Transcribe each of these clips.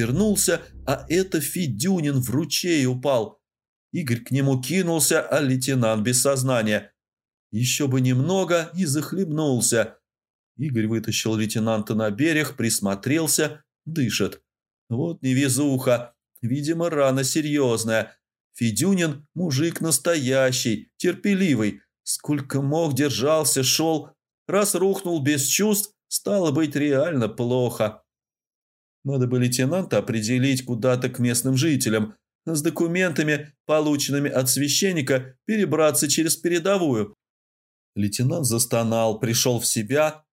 обернулся, а это Федюнин в ручей упал. Игорь к нему кинулся, а лейтенант без сознания. Еще бы немного и захлебнулся. Игорь вытащил лейтенанта на берег, присмотрелся, дышит. Вот невезуха, видимо, рана серьезная. Федюнин мужик настоящий, терпеливый. Сколько мог, держался, шел. Раз рухнул без чувств, стало быть реально плохо. Надо бы лейтенанта определить куда-то к местным жителям, с документами, полученными от священника, перебраться через передовую. Лейтенант застонал, пришел в себя.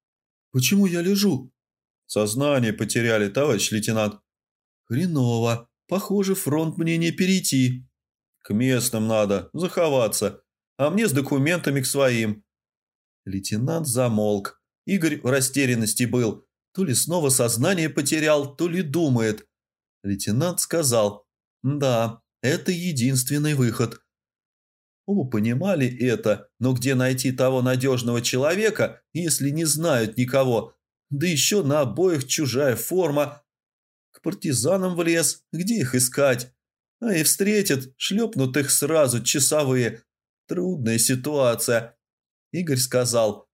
«Почему я лежу?» «Сознание потеряли, товарищ лейтенант». «Хреново. Похоже, фронт мне не перейти». «К местным надо, заховаться, а мне с документами к своим». Лейтенант замолк. Игорь в растерянности был. То ли снова сознание потерял, то ли думает. Лейтенант сказал, «Да, это единственный выход». Оба понимали это, но где найти того надежного человека, если не знают никого? Да еще на обоих чужая форма. К партизанам в лес, где их искать? А и встретят, шлепнут их сразу часовые. Трудная ситуация. Игорь сказал,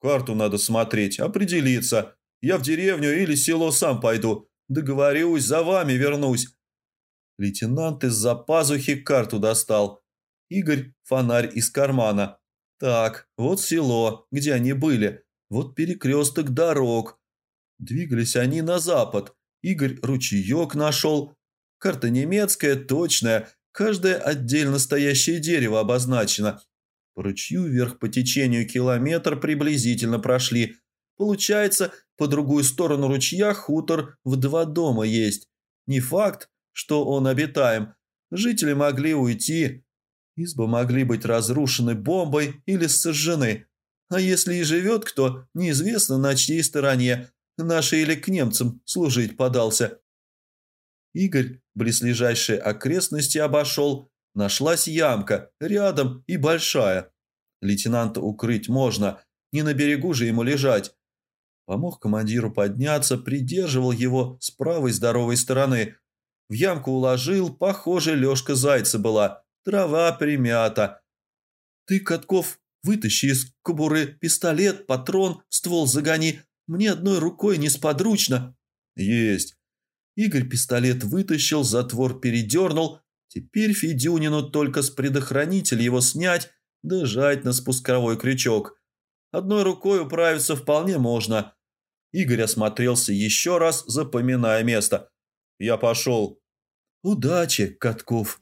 «Карту надо смотреть, определиться. Я в деревню или село сам пойду. Договорюсь, за вами вернусь». Лейтенант из-за пазухи карту достал. Игорь – фонарь из кармана. Так, вот село, где они были. Вот перекресток дорог. Двигались они на запад. Игорь ручеек нашел. Карта немецкая, точная. Каждое отдельно стоящее дерево обозначено. По ручью вверх по течению километр приблизительно прошли. Получается, по другую сторону ручья хутор в два дома есть. Не факт, что он обитаем. Жители могли уйти. Избы могли быть разрушены бомбой или сожжены. А если и живет кто, неизвестно на чьей стороне, нашей или к немцам служить подался. Игорь близлежащие окрестности обошел, Нашлась ямка, рядом и большая. Лейтенанта укрыть можно, не на берегу же ему лежать. Помог командиру подняться, придерживал его с правой здоровой стороны. В ямку уложил, похоже, лёжка зайца была, трава примята. «Ты, Катков, вытащи из кобуры пистолет, патрон, ствол загони. Мне одной рукой несподручно». «Есть». Игорь пистолет вытащил, затвор передернул, Теперь Федюнину только с предохранителя его снять, дожать на спусковой крючок. Одной рукой управиться вполне можно. Игорь осмотрелся еще раз, запоминая место. «Я пошел». «Удачи, Катков».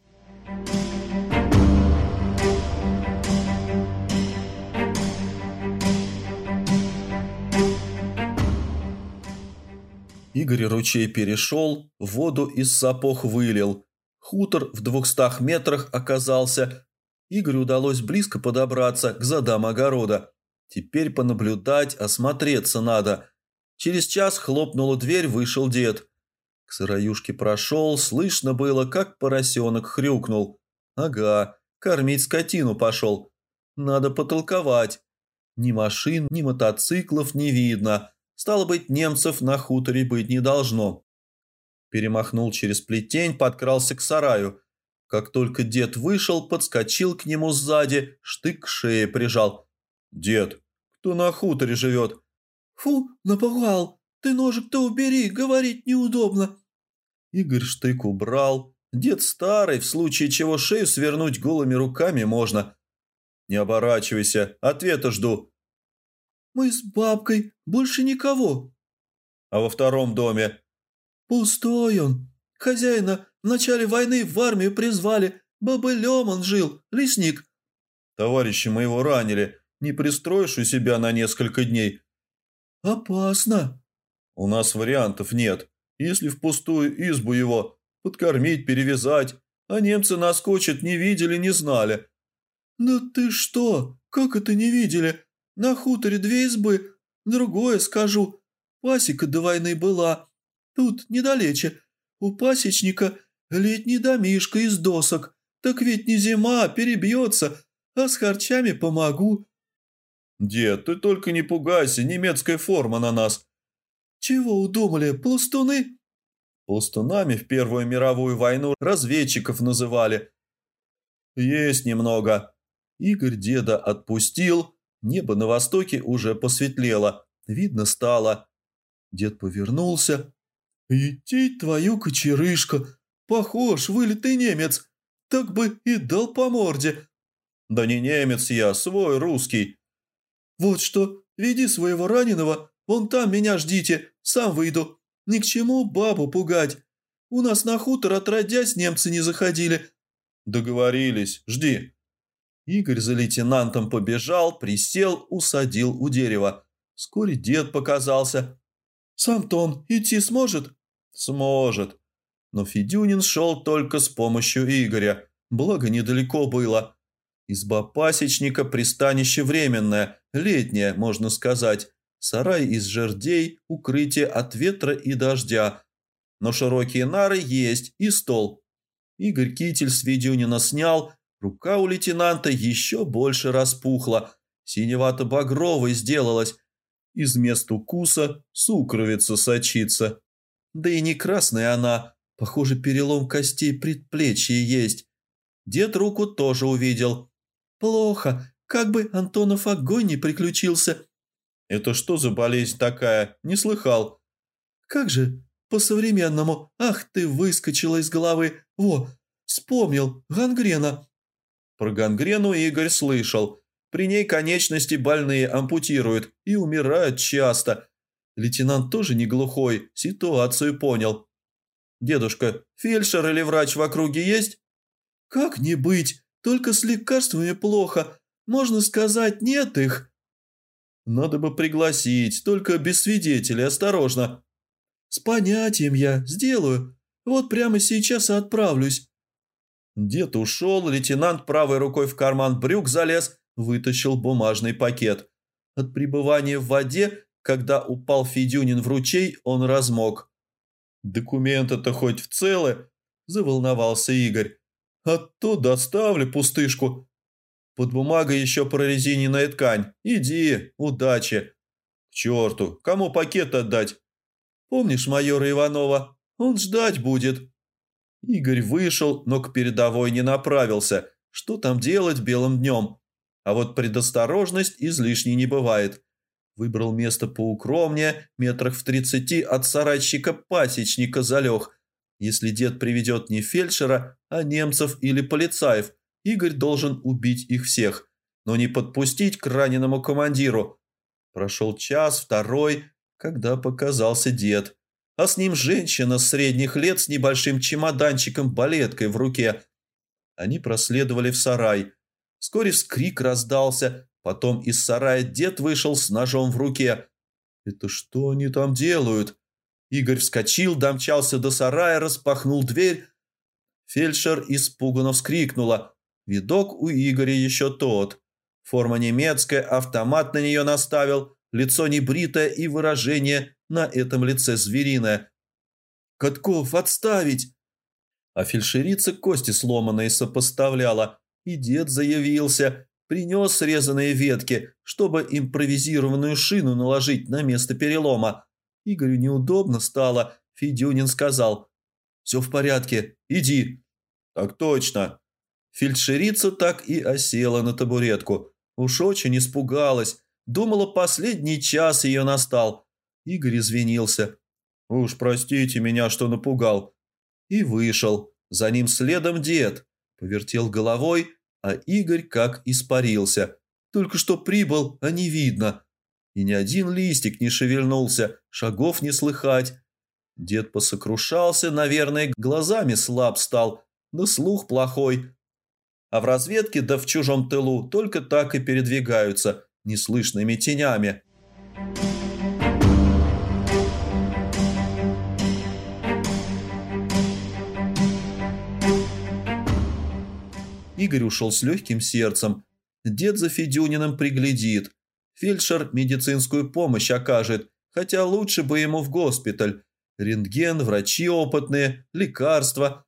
Игорь ручей перешел, воду из сапог вылил – Хутор в двухстах метрах оказался. Игорю удалось близко подобраться к задам огорода. Теперь понаблюдать, осмотреться надо. Через час хлопнула дверь, вышел дед. К сыроюшке прошел, слышно было, как поросенок хрюкнул. Ага, кормить скотину пошел. Надо потолковать. Ни машин, ни мотоциклов не видно. Стало быть, немцев на хуторе быть не должно. Перемахнул через плетень, подкрался к сараю. Как только дед вышел, подскочил к нему сзади, штык к шее прижал. «Дед, кто на хуторе живет?» «Фу, напугал! Ты ножик-то убери, говорить неудобно!» Игорь штык убрал. Дед старый, в случае чего шею свернуть голыми руками можно. «Не оборачивайся, ответа жду». «Мы с бабкой, больше никого». «А во втором доме?» «Пустой он. Хозяина в начале войны в армию призвали. Бобылем он жил, лесник». «Товарищи мы его ранили. Не пристроишь у себя на несколько дней?» «Опасно». «У нас вариантов нет. Если в пустую избу его подкормить, перевязать, а немцы наскочат, не видели, не знали». «Да ты что? Как это не видели? На хуторе две избы. Другое скажу. Пасека до войны была, Тут недалече. У пасечника летний домишка из досок. Так ведь не зима, перебьется, а с харчами помогу». «Дед, ты только не пугайся, немецкая форма на нас». «Чего удумали, пластуны?» Пластунами в Первую мировую войну разведчиков называли. Есть немного. Игорь деда отпустил, небо на востоке уже посветлело, видно стало. Дед повернулся. «Идти твою кочерышка! Похож, вылитый немец! Так бы и дал по морде!» «Да не немец я, свой русский!» «Вот что, веди своего раненого, вон там меня ждите, сам выйду. Ни к чему бабу пугать. У нас на хутор отродясь немцы не заходили». «Договорились, жди». Игорь за лейтенантом побежал, присел, усадил у дерева. Вскоре дед показался. «Сам-то он идти сможет?» «Сможет». Но Федюнин шел только с помощью Игоря, благо недалеко было. Изба пасечника – пристанище временное, летнее, можно сказать. Сарай из жердей, укрытие от ветра и дождя. Но широкие нары есть и стол. Игорь китель с Федюнина снял, рука у лейтенанта еще больше распухла, синевато-багровой сделалась. Из мест укуса сукровица сочится. Да и не красная она, похоже, перелом костей предплечья есть. Дед руку тоже увидел. «Плохо, как бы Антонов огонь не приключился». «Это что за болезнь такая? Не слыхал». «Как же, по-современному. Ах ты, выскочила из головы. Во, вспомнил, гангрена». Про гангрену Игорь слышал. При ней конечности больные ампутируют и умирают часто. Лейтенант тоже не глухой, ситуацию понял. «Дедушка, фельдшер или врач в округе есть?» «Как не быть? Только с лекарствами плохо. Можно сказать, нет их». «Надо бы пригласить, только без свидетелей, осторожно». «С понятием я, сделаю. Вот прямо сейчас и отправлюсь». Дед ушел, лейтенант правой рукой в карман брюк залез, вытащил бумажный пакет. От пребывания в воде, когда упал Федюнин в ручей, он размок. «Документы-то хоть в целы?» – заволновался Игорь. «А то доставлю пустышку. Под бумагой еще прорезиненная ткань. Иди, удачи!» «К черту, кому пакет отдать?» «Помнишь майора Иванова? Он ждать будет». Игорь вышел, но к передовой не направился. Что там делать белым днем? А вот предосторожность излишней не бывает. Выбрал место поукромнее, метрах в тридцати от сарайщика-пасечника залег. Если дед приведет не фельдшера, а немцев или полицаев, Игорь должен убить их всех, но не подпустить к раненому командиру. Прошел час, второй, когда показался дед. А с ним женщина средних лет с небольшим чемоданчиком-балеткой в руке. Они проследовали в сарай. Вскоре вскрик раздался, Потом из сарая дед вышел с ножом в руке. «Это что они там делают?» Игорь вскочил, домчался до сарая, распахнул дверь. Фельдшер испуганно вскрикнула. Видок у Игоря еще тот. Форма немецкая, автомат на нее наставил, лицо небритое и выражение на этом лице звериное. «Катков, отставить!» А фельдшерица кости сломанные сопоставляла, и дед заявился, Принес срезанные ветки, чтобы импровизированную шину наложить на место перелома. Игорю неудобно стало. Федюнин сказал. «Все в порядке, иди». «Так точно». Фельдшерица так и осела на табуретку. Уж очень испугалась. Думала, последний час ее настал. Игорь извинился. «Уж простите меня, что напугал». И вышел. За ним следом дед. Повертел головой а Игорь как испарился. Только что прибыл, а не видно. И ни один листик не шевельнулся, шагов не слыхать. Дед посокрушался, наверное, глазами слаб стал, да слух плохой. А в разведке да в чужом тылу только так и передвигаются неслышными тенями. Игорь ушел с легким сердцем. Дед за Федюниным приглядит. Фельдшер медицинскую помощь окажет, хотя лучше бы ему в госпиталь. Рентген, врачи опытные, лекарства.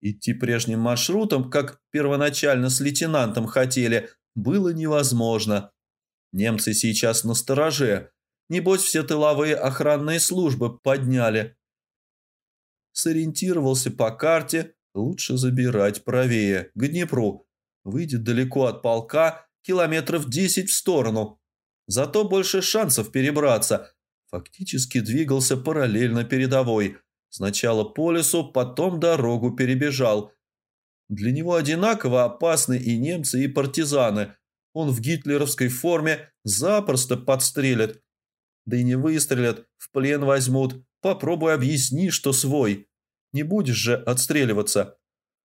Идти прежним маршрутом, как первоначально с лейтенантом хотели, было невозможно. Немцы сейчас на стороже. Небось, все тыловые охранные службы подняли. Сориентировался по карте, лучше забирать правее, к Днепру. Выйдет далеко от полка, километров десять в сторону. Зато больше шансов перебраться. Фактически двигался параллельно передовой. Сначала по лесу, потом дорогу перебежал. Для него одинаково опасны и немцы, и партизаны. Он в гитлеровской форме запросто подстрелят. Да и не выстрелят, в плен возьмут. Попробуй объясни, что свой. Не будешь же отстреливаться.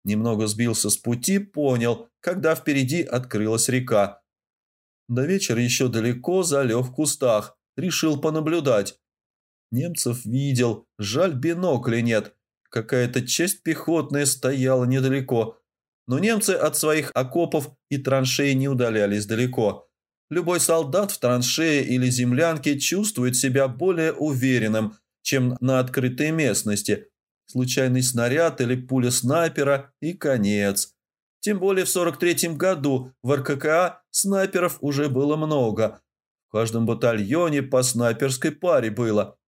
Немного сбился с пути, понял, когда впереди открылась река. До вечера еще далеко, залег в кустах. Решил понаблюдать. Немцев видел, жаль бинокля нет. Какая-то часть пехотная стояла недалеко. Но немцы от своих окопов и траншей не удалялись далеко. Любой солдат в траншее или землянке чувствует себя более уверенным, чем на открытой местности. Случайный снаряд или пуля снайпера и конец. Тем более в 43-м году в РККА снайперов уже было много. В каждом батальоне по снайперской паре было.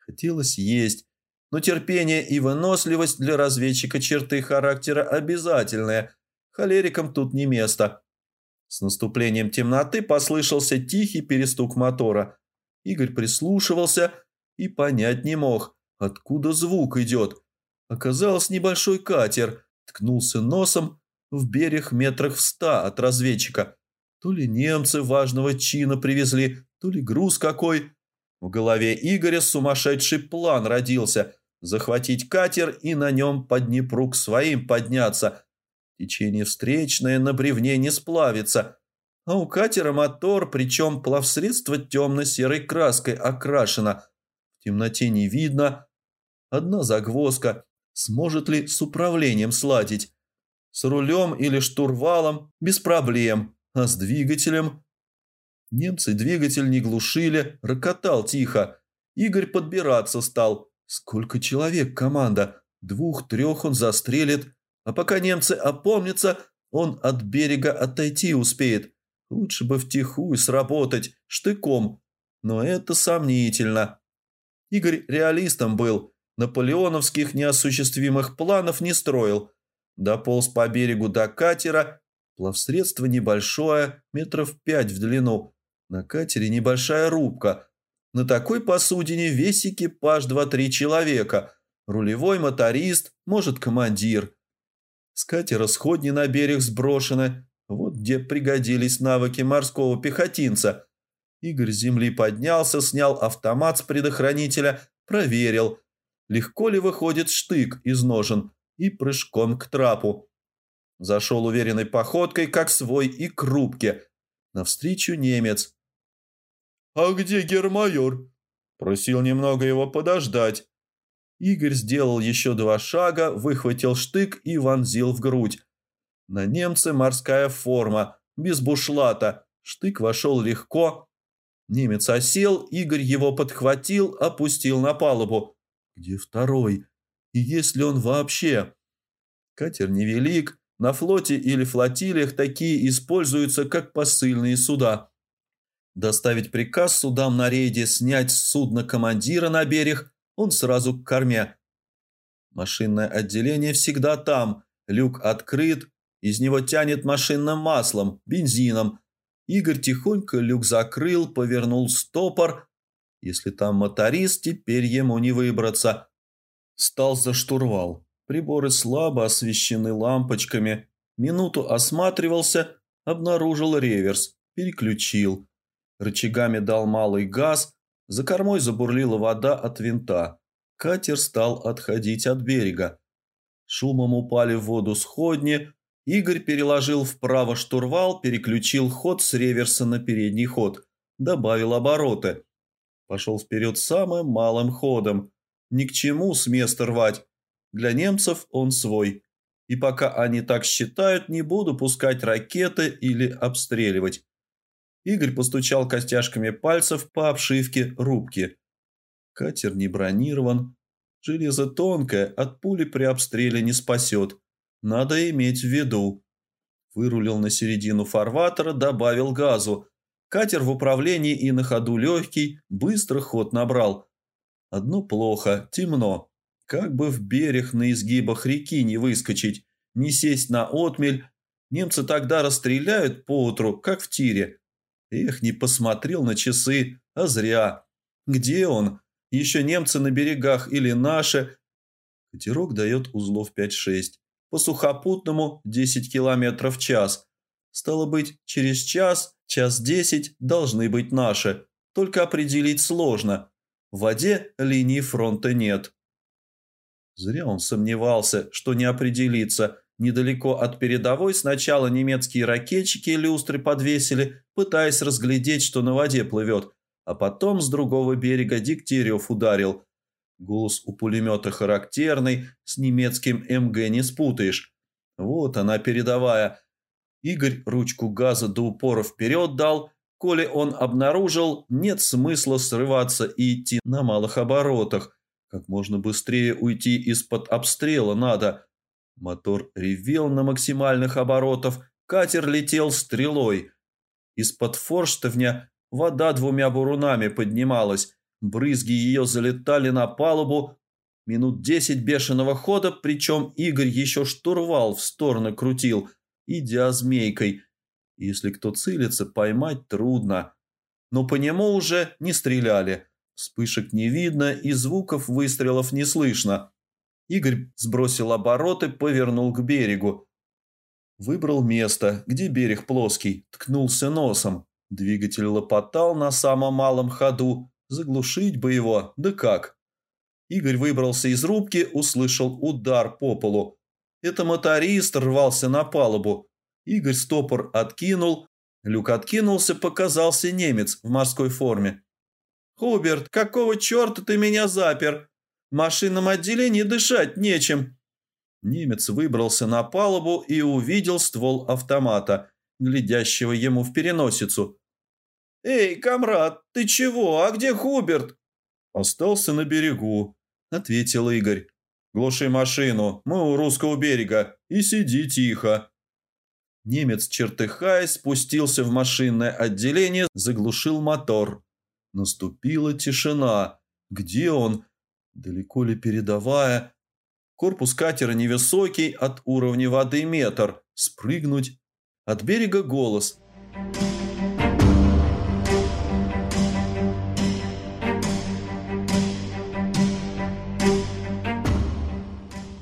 Хотелось есть, но терпение и выносливость для разведчика черты характера обязательные. Холерикам тут не место. С наступлением темноты послышался тихий перестук мотора. Игорь прислушивался и понять не мог, откуда звук идет. Оказалось, небольшой катер ткнулся носом в берег метрах в ста от разведчика. То ли немцы важного чина привезли, то ли груз какой. В голове Игоря сумасшедший план родился – захватить катер и на нем по Днепру к своим подняться. Течение встречное на бревне не сплавится, а у катера мотор, причем плавсредство темно-серой краской окрашено. В темноте не видно. Одна загвоздка. Сможет ли с управлением сладить? С рулем или штурвалом без проблем, а с двигателем Немцы двигатель не глушили, рокотал тихо. Игорь подбираться стал. Сколько человек команда? Двух-трех он застрелит. А пока немцы опомнятся, он от берега отойти успеет. Лучше бы втихую сработать, штыком. Но это сомнительно. Игорь реалистом был. Наполеоновских неосуществимых планов не строил. Дополз по берегу до катера. Плавсредство небольшое, метров пять в длину. На катере небольшая рубка. На такой посудине весь экипаж два-три человека. Рулевой моторист, может, командир. С катера сходни на берег сброшены. Вот где пригодились навыки морского пехотинца. Игорь с земли поднялся, снял автомат с предохранителя, проверил, легко ли выходит штык из ножен и прыжком к трапу. Зашел уверенной походкой, как свой, и к рубке. Навстречу немец. «А где гермайор?» Просил немного его подождать. Игорь сделал еще два шага, выхватил штык и вонзил в грудь. На немце морская форма, без бушлата. Штык вошел легко. Немец осел, Игорь его подхватил, опустил на палубу. Где второй? И есть ли он вообще? Катер невелик. На флоте или флотилиях такие используются как посыльные суда. Доставить приказ судам на рейде снять с судна командира на берег, он сразу к корме. Машинное отделение всегда там, люк открыт, из него тянет машинным маслом, бензином. Игорь тихонько люк закрыл, повернул стопор. Если там моторист, теперь ему не выбраться. Стал за штурвал. Приборы слабо освещены лампочками. Минуту осматривался, обнаружил реверс, переключил рычагами дал малый газ, за кормой забурлила вода от винта. Катер стал отходить от берега. Шумом упали в воду сходни. Игорь переложил вправо штурвал, переключил ход с реверса на передний ход, добавил обороты. Пошел вперед самым малым ходом. Ни к чему с места рвать. Для немцев он свой. И пока они так считают, не буду пускать ракеты или обстреливать. Игорь постучал костяшками пальцев по обшивке рубки. Катер не бронирован. Железо тонкое, от пули при обстреле не спасет. Надо иметь в виду. Вырулил на середину фарватера, добавил газу. Катер в управлении и на ходу легкий, быстро ход набрал. Одно плохо, темно. Как бы в берег на изгибах реки не выскочить, не сесть на отмель. Немцы тогда расстреляют поутру, как в тире. Эх, не посмотрел на часы, а зря. Где он? Еще немцы на берегах или наши? Катерок дает узлов 5-6. По сухопутному 10 километров в час. Стало быть, через час, час 10 должны быть наши. Только определить сложно. В воде линии фронта нет. Зря он сомневался, что не определится. Недалеко от передовой сначала немецкие ракетчики люстры подвесили, пытаясь разглядеть, что на воде плывет, а потом с другого берега Дегтярев ударил. Голос у пулемета характерный, с немецким МГ не спутаешь. Вот она передовая. Игорь ручку газа до упора вперед дал. Коли он обнаружил, нет смысла срываться и идти на малых оборотах. Как можно быстрее уйти из-под обстрела надо. Мотор ревел на максимальных оборотах, катер летел стрелой. Из-под форштовня вода двумя бурунами поднималась, брызги ее залетали на палубу. Минут десять бешеного хода, причем Игорь еще штурвал в сторону крутил, идя змейкой. Если кто целится, поймать трудно. Но по нему уже не стреляли. Вспышек не видно и звуков выстрелов не слышно. Игорь сбросил обороты, повернул к берегу. Выбрал место, где берег плоский, ткнулся носом. Двигатель лопотал на самом малом ходу. Заглушить бы его, да как? Игорь выбрался из рубки, услышал удар по полу. Это моторист рвался на палубу. Игорь стопор откинул. Люк откинулся, показался немец в морской форме. «Хуберт, какого черта ты меня запер? В машинном отделении дышать нечем». Немец выбрался на палубу и увидел ствол автомата, глядящего ему в переносицу. «Эй, комрад, ты чего? А где Хуберт?» «Остался на берегу», — ответил Игорь. «Глуши машину, мы у русского берега, и сиди тихо». Немец, чертыхаясь, спустился в машинное отделение, заглушил мотор. Наступила тишина. Где он? Далеко ли передовая? Корпус катера невысокий, от уровня воды метр. Спрыгнуть. От берега голос.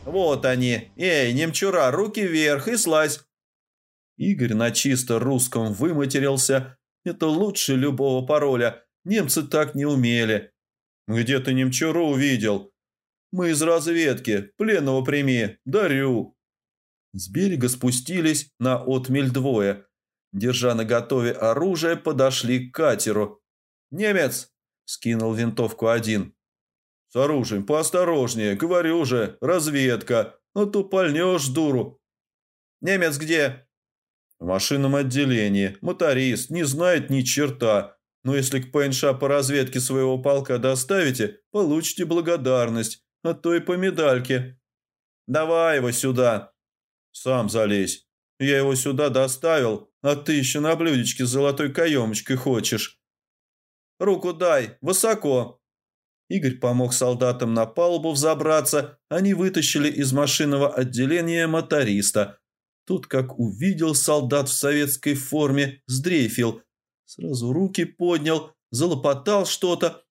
Вот они. Эй, немчура, руки вверх и слазь. Игорь на чисто русском выматерился. Это лучше любого пароля. Немцы так не умели. Где ты немчуру увидел? Мы из разведки. Пленного прими. Дарю. С берега спустились на отмель двое. Держа на готове оружие, подошли к катеру. «Немец!» – скинул винтовку один. «С оружием поосторожнее, говорю же, разведка, а то пальнешь дуру». «Немец где?» «В машинном отделении. Моторист, не знает ни черта. Но если к ПНШ по разведке своего полка доставите, получите благодарность, а то и по медальке. Давай его сюда. Сам залезь. Я его сюда доставил, а ты еще на блюдечке с золотой каемочкой хочешь. Руку дай, высоко. Игорь помог солдатам на палубу взобраться, они вытащили из машинного отделения моториста. Тут, как увидел солдат в советской форме, сдрейфил – Сразу руки поднял, залопотал что-то.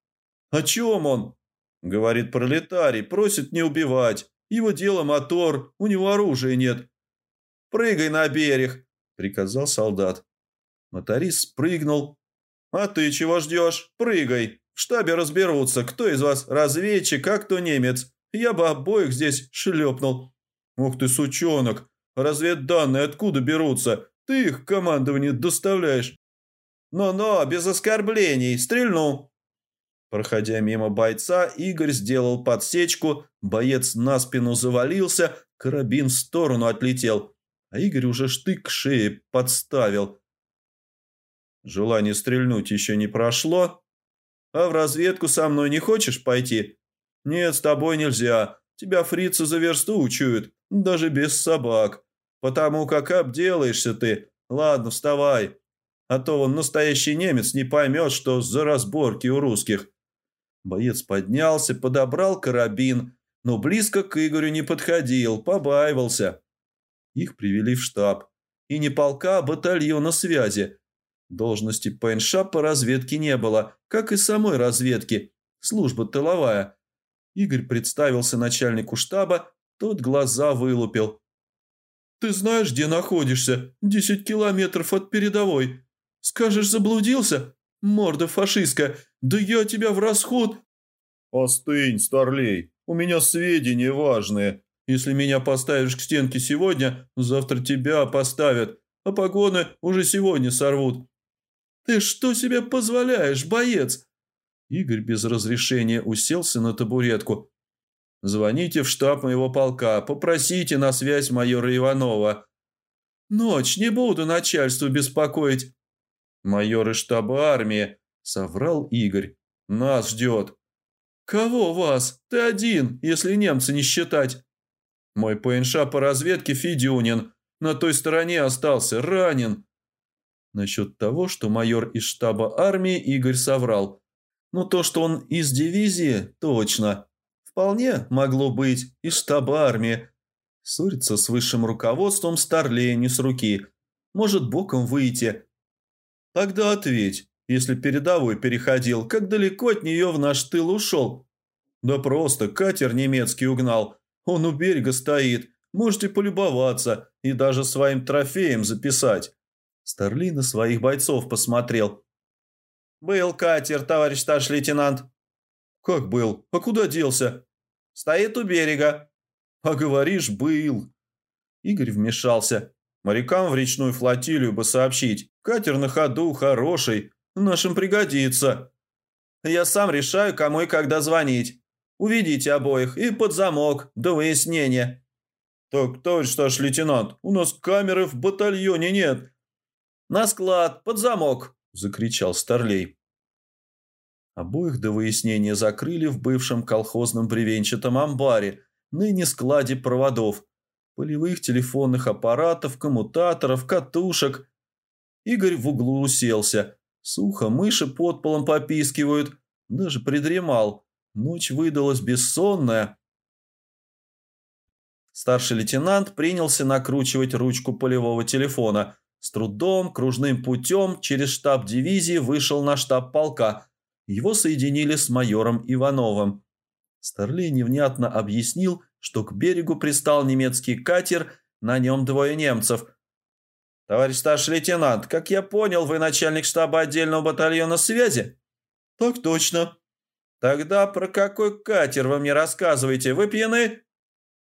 «О чем он?» Говорит пролетарий, просит не убивать. Его дело мотор, у него оружия нет. «Прыгай на берег», — приказал солдат. Моторист спрыгнул. «А ты чего ждешь? Прыгай. В штабе разберутся, кто из вас разведчик, а кто немец. Я бы обоих здесь шлепнул». «Ух ты, сучонок! Разведданные откуда берутся? Ты их командование доставляешь. «Но-но, без оскорблений, стрельну!» Проходя мимо бойца, Игорь сделал подсечку, боец на спину завалился, карабин в сторону отлетел, а Игорь уже штык к шее подставил. Желание стрельнуть еще не прошло. «А в разведку со мной не хочешь пойти?» «Нет, с тобой нельзя. Тебя фрицы за версту учуют, даже без собак. Потому как обделаешься ты. Ладно, вставай, а то он настоящий немец не поймет, что за разборки у русских. Боец поднялся, подобрал карабин, но близко к Игорю не подходил, побаивался. Их привели в штаб. И не полка, а батальона связи. Должности ПНШ по разведке не было, как и самой разведки. Служба тыловая. Игорь представился начальнику штаба, тот глаза вылупил. «Ты знаешь, где находишься? Десять километров от передовой. Скажешь, заблудился? Морда фашистская. Да я тебя в расход...» «Остынь, старлей. У меня сведения важные. Если меня поставишь к стенке сегодня, завтра тебя поставят, а погоны уже сегодня сорвут». «Ты что себе позволяешь, боец?» Игорь без разрешения уселся на табуретку. «Звоните в штаб моего полка, попросите на связь майора Иванова». «Ночь, не буду начальству беспокоить». «Майор из штаба армии», — соврал Игорь. «Нас ждет». «Кого вас? Ты один, если немцы не считать». «Мой ПНШ по разведке Федюнин. На той стороне остался, ранен». Насчет того, что майор из штаба армии Игорь соврал. Но то, что он из дивизии, точно. Вполне могло быть из штаба армии. Ссориться с высшим руководством Старлея не с руки. Может боком выйти. Тогда ответь, если передовой переходил, как далеко от нее в наш тыл ушел? Да просто катер немецкий угнал. Он у берега стоит. Можете полюбоваться и даже своим трофеем записать. Старли на своих бойцов посмотрел. «Был катер, товарищ старший лейтенант». «Как был? А куда делся?» «Стоит у берега». «А говоришь, был». Игорь вмешался. «Морякам в речную флотилию бы сообщить. Катер на ходу, хороший, нашим пригодится». «Я сам решаю, кому и когда звонить. Уведите обоих и под замок до выяснения». «Так, товарищ старший лейтенант, у нас камеры в батальоне нет. «На склад, под замок!» – закричал Старлей. Обоих до выяснения закрыли в бывшем колхозном бревенчатом амбаре, ныне складе проводов, полевых телефонных аппаратов, коммутаторов, катушек. Игорь в углу уселся. Сухо, мыши под полом попискивают. Даже придремал. Ночь выдалась бессонная. Старший лейтенант принялся накручивать ручку полевого телефона – с трудом, кружным путем, через штаб дивизии вышел на штаб полка. Его соединили с майором Ивановым. Старлей невнятно объяснил, что к берегу пристал немецкий катер, на нем двое немцев. «Товарищ старший лейтенант, как я понял, вы начальник штаба отдельного батальона связи?» «Так точно». «Тогда про какой катер вы мне рассказываете? Вы пьяны?»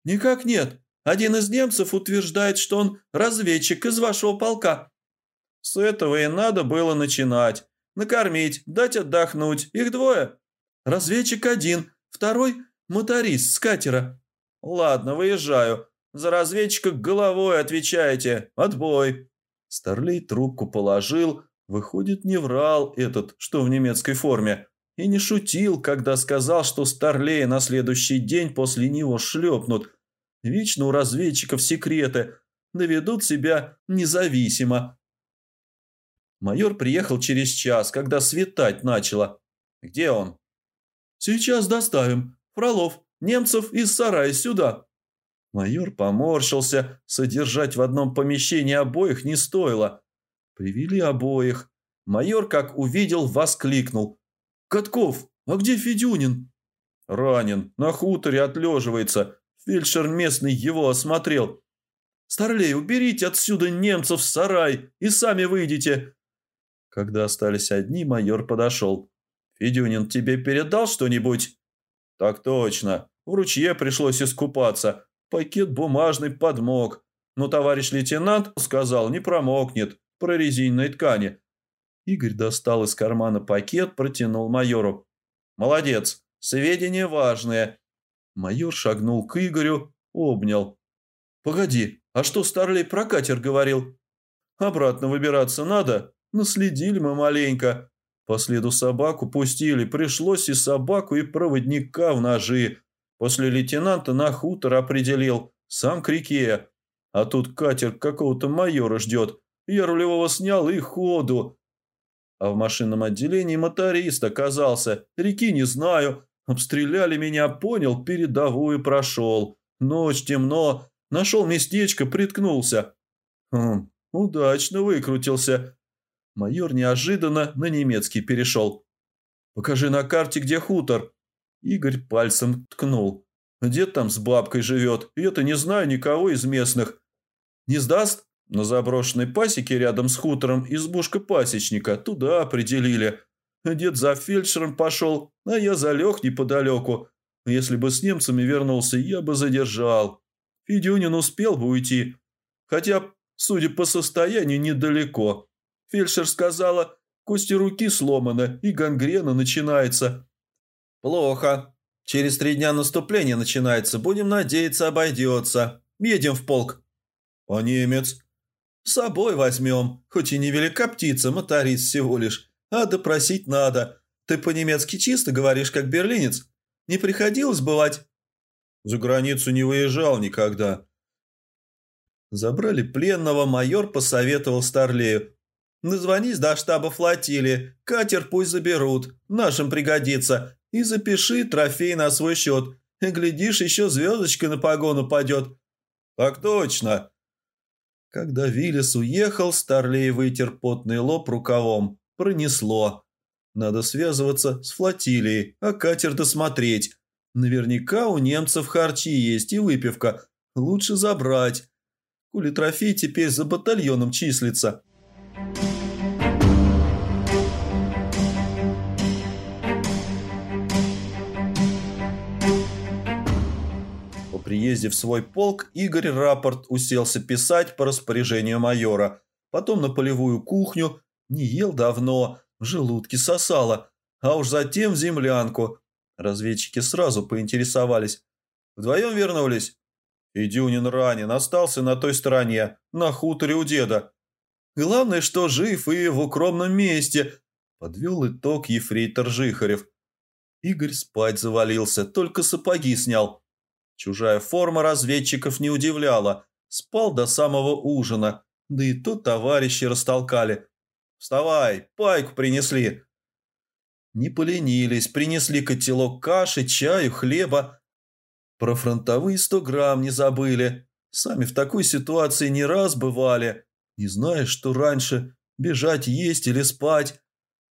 «Никак нет. Один из немцев утверждает, что он разведчик из вашего полка. С этого и надо было начинать. Накормить, дать отдохнуть. Их двое. Разведчик один, второй – моторист с катера. Ладно, выезжаю. За разведчика головой отвечаете. Отбой. Старлей трубку положил. Выходит, не врал этот, что в немецкой форме. И не шутил, когда сказал, что Старлея на следующий день после него шлепнут – Вечно у разведчиков секреты, доведут себя независимо. Майор приехал через час, когда светать начало. Где он? Сейчас доставим. Фролов, немцев из сарая сюда. Майор поморщился. Содержать в одном помещении обоих не стоило. Привели обоих. Майор, как увидел, воскликнул. «Катков, а где Федюнин?» «Ранен, на хуторе отлеживается. Фельдшер местный его осмотрел. «Старлей, уберите отсюда немцев в сарай и сами выйдите!» Когда остались одни, майор подошел. «Федюнин тебе передал что-нибудь?» «Так точно. В ручье пришлось искупаться. Пакет бумажный подмок. Но товарищ лейтенант сказал, не промокнет. Про резинной ткани». Игорь достал из кармана пакет, протянул майору. «Молодец. Сведения важные. Майор шагнул к Игорю, обнял. «Погоди, а что Старлей про катер говорил?» «Обратно выбираться надо? Наследили мы маленько. По следу собаку пустили, пришлось и собаку, и проводника в ножи. После лейтенанта на хутор определил, сам к реке. А тут катер какого-то майора ждет. Я рулевого снял и ходу. А в машинном отделении моторист оказался. Реки не знаю, Обстреляли меня, понял, передовую прошел. Ночь, темно, нашел местечко, приткнулся. Хм, удачно выкрутился. Майор неожиданно на немецкий перешел. «Покажи на карте, где хутор». Игорь пальцем ткнул. «Дед там с бабкой живет, я-то не знаю никого из местных. Не сдаст?» На заброшенной пасеке рядом с хутором избушка пасечника. Туда определили. Дед за фельдшером пошел, а я залег неподалеку. Если бы с немцами вернулся, я бы задержал. Федюнин успел бы уйти. Хотя, судя по состоянию, недалеко. Фельдшер сказала, кости руки сломаны и гангрена начинается. Плохо. Через три дня наступление начинается. Будем надеяться, обойдется. Едем в полк. А немец? С собой возьмем. Хоть и невелика птица, моторист всего лишь. А допросить надо. Ты по-немецки чисто говоришь, как берлинец. Не приходилось бывать? За границу не выезжал никогда. Забрали пленного, майор посоветовал Старлею. Назвонись до штаба флотилии, катер пусть заберут, нашим пригодится, и запиши трофей на свой счет. И глядишь, еще звездочка на погону падет. Так точно. Когда Виллис уехал, Старлей вытер потный лоб рукавом. Пронесло. Надо связываться с флотилией, а катер досмотреть. Наверняка у немцев харчи есть и выпивка. Лучше забрать. Кули трофей теперь за батальоном числится. Приезде в свой полк Игорь рапорт уселся писать по распоряжению майора. Потом на полевую кухню. Не ел давно, в желудке сосало. А уж затем в землянку. Разведчики сразу поинтересовались. Вдвоем вернулись? И ранен, остался на той стороне, на хуторе у деда. Главное, что жив и в укромном месте, подвел итог ефрейтор Жихарев. Игорь спать завалился, только сапоги снял. Чужая форма разведчиков не удивляла. Спал до самого ужина, да и то товарищи растолкали. «Вставай, пайку принесли!» Не поленились, принесли котелок каши, чаю, хлеба. Про фронтовые сто грамм не забыли. Сами в такой ситуации не раз бывали не зная, что раньше – бежать, есть или спать.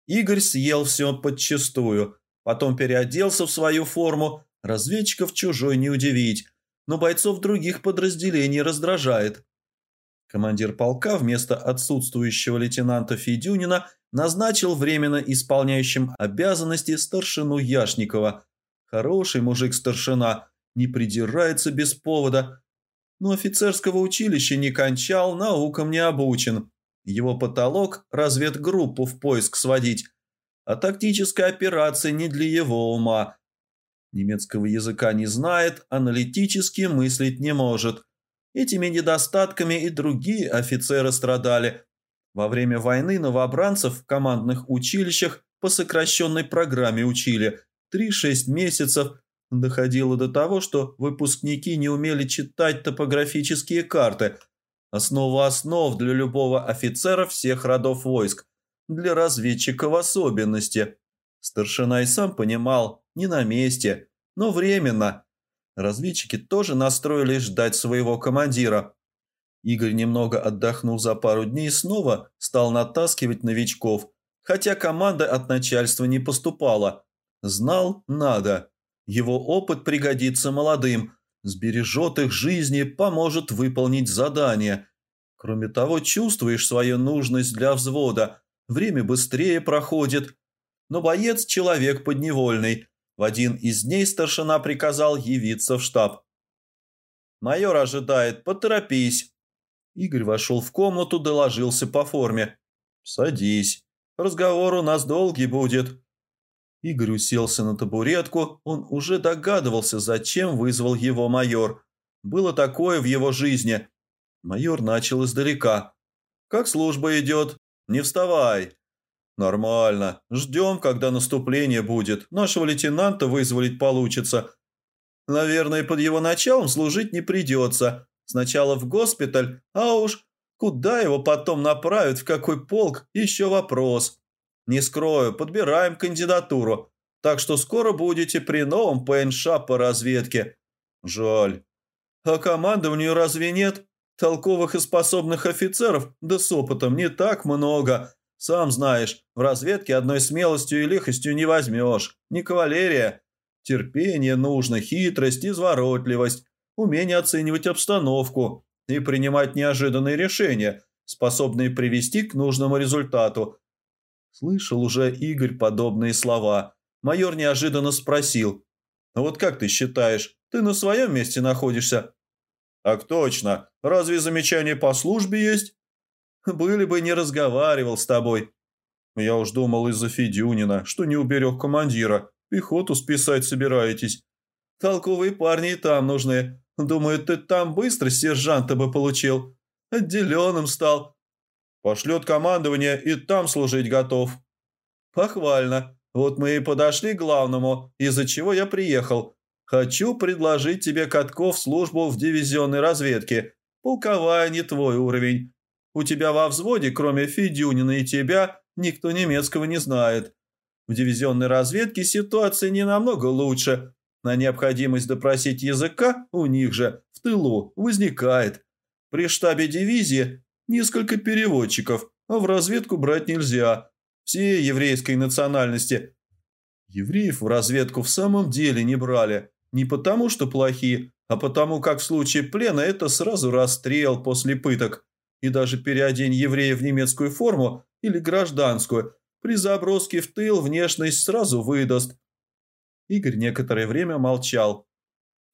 Игорь съел все подчистую, потом переоделся в свою форму, разведчиков чужой не удивить, но бойцов других подразделений раздражает. Командир полка вместо отсутствующего лейтенанта Федюнина назначил временно исполняющим обязанности старшину Яшникова. Хороший мужик-старшина, не придирается без повода, но офицерского училища не кончал, наукам не обучен. Его потолок – разведгруппу в поиск сводить, а тактическая операция не для его ума. Немецкого языка не знает, аналитически мыслить не может. Этими недостатками и другие офицеры страдали. Во время войны новобранцев в командных училищах по сокращенной программе учили 3-6 месяцев – Доходило до того, что выпускники не умели читать топографические карты, основу основ для любого офицера всех родов войск, для разведчика в особенности. Старшина и сам понимал, не на месте, но временно. Разведчики тоже настроились ждать своего командира. Игорь немного отдохнул за пару дней снова стал натаскивать новичков, хотя команда от начальства не поступала. Знал – надо. Его опыт пригодится молодым, сбережет их жизни, поможет выполнить задание. Кроме того, чувствуешь свою нужность для взвода, время быстрее проходит. Но боец – человек подневольный. В один из дней старшина приказал явиться в штаб. «Майор ожидает, поторопись». Игорь вошел в комнату, доложился по форме. «Садись. Разговор у нас долгий будет». Игорь уселся на табуретку, он уже догадывался, зачем вызвал его майор. Было такое в его жизни. Майор начал издалека. «Как служба идет? Не вставай!» «Нормально. Ждем, когда наступление будет. Нашего лейтенанта вызволить получится. Наверное, под его началом служить не придется. Сначала в госпиталь, а уж куда его потом направят, в какой полк, еще вопрос. Не скрою, подбираем кандидатуру. Так что скоро будете при новом ПНШ по разведке. Жаль. А командованию разве нет? Толковых и способных офицеров, да с опытом, не так много. Сам знаешь, в разведке одной смелостью и лихостью не возьмешь. Не кавалерия. Терпение нужно, хитрость, изворотливость, умение оценивать обстановку и принимать неожиданные решения, способные привести к нужному результату. Слышал уже Игорь подобные слова. Майор неожиданно спросил. «А вот как ты считаешь, ты на своем месте находишься?» «Так точно. Разве замечания по службе есть?» «Были бы, не разговаривал с тобой». «Я уж думал из-за Федюнина, что не уберег командира. Пехоту списать собираетесь». «Толковые парни и там нужны. Думаю, ты там быстро сержанта бы получил. Отделенным стал». «Пошлет командование и там служить готов». «Похвально. Вот мы и подошли к главному, из-за чего я приехал. Хочу предложить тебе Катков службу в дивизионной разведке. Полковая не твой уровень. У тебя во взводе, кроме Федюнина и тебя, никто немецкого не знает. В дивизионной разведке ситуация не намного лучше. На необходимость допросить языка у них же в тылу возникает. При штабе дивизии несколько переводчиков, а в разведку брать нельзя. Все еврейской национальности. Евреев в разведку в самом деле не брали. Не потому, что плохие, а потому как в случае плена это сразу расстрел после пыток. И даже переодень еврея в немецкую форму или гражданскую, при заброске в тыл внешность сразу выдаст. Игорь некоторое время молчал.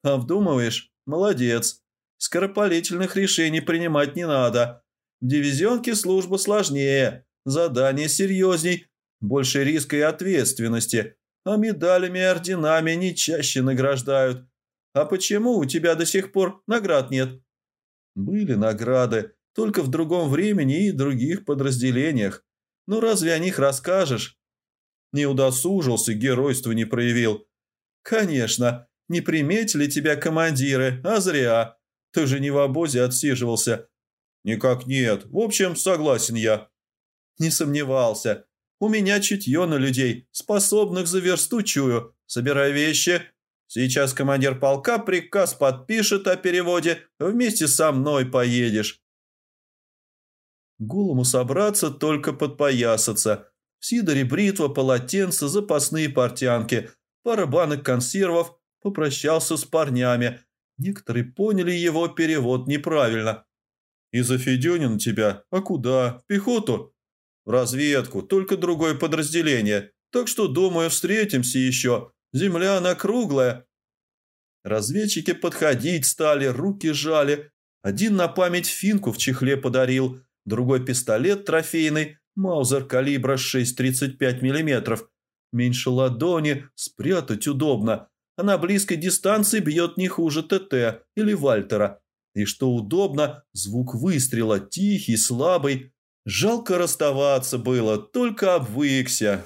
«Обдумываешь? Молодец. Скоропалительных решений принимать не надо. В дивизионке служба сложнее, задание серьезней, больше риска и ответственности а медалями и орденами не чаще награждают. А почему у тебя до сих пор наград нет? Были награды, только в другом времени и других подразделениях. Ну разве о них расскажешь? Не удосужился, геройства не проявил. Конечно, не приметили тебя командиры, а зря. Ты же не в обозе отсиживался. Никак нет. В общем, согласен я. Не сомневался. У меня чутье на людей, способных за версту чую. Собирай вещи. Сейчас командир полка приказ подпишет о переводе. Вместе со мной поедешь. Голому собраться, только подпоясаться. В сидоре бритва, полотенце, запасные портянки, пара банок консервов. Попрощался с парнями. Некоторые поняли его перевод неправильно. «Из-за Федюнина тебя? А куда? В пехоту?» В разведку, только другое подразделение. Так что, думаю, встретимся еще. Земля она круглая. Разведчики подходить стали, руки жали. Один на память финку в чехле подарил, другой пистолет трофейный, маузер калибра 6,35 мм. Меньше ладони, спрятать удобно, а на близкой дистанции бьет не хуже ТТ или Вальтера. И что удобно, звук выстрела тихий, слабый, Жалко расставаться было, только обвыкся.